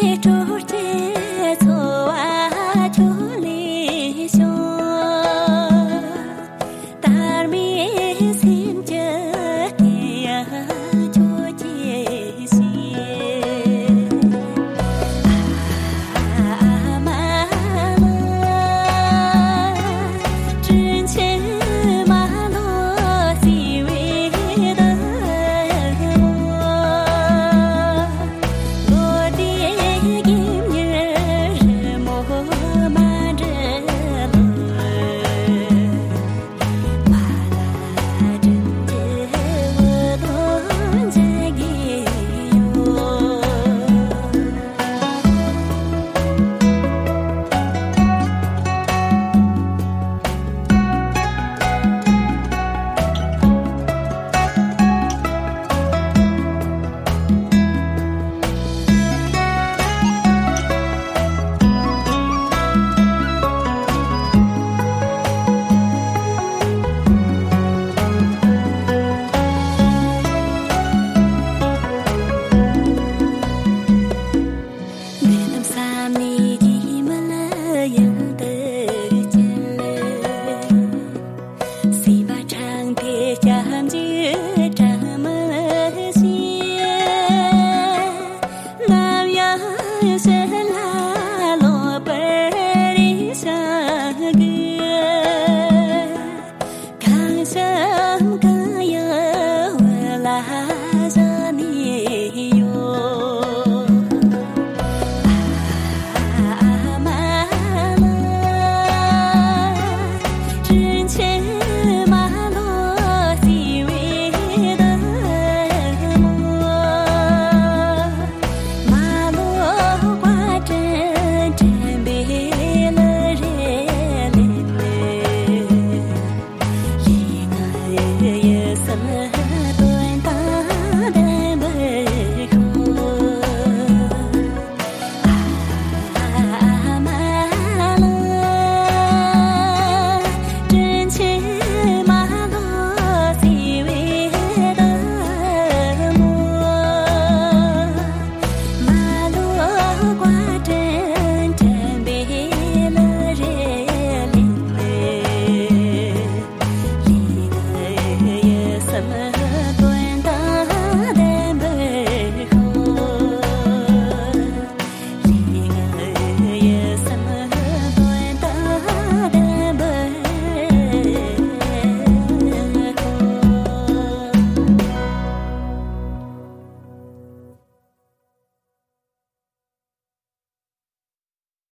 torte Say.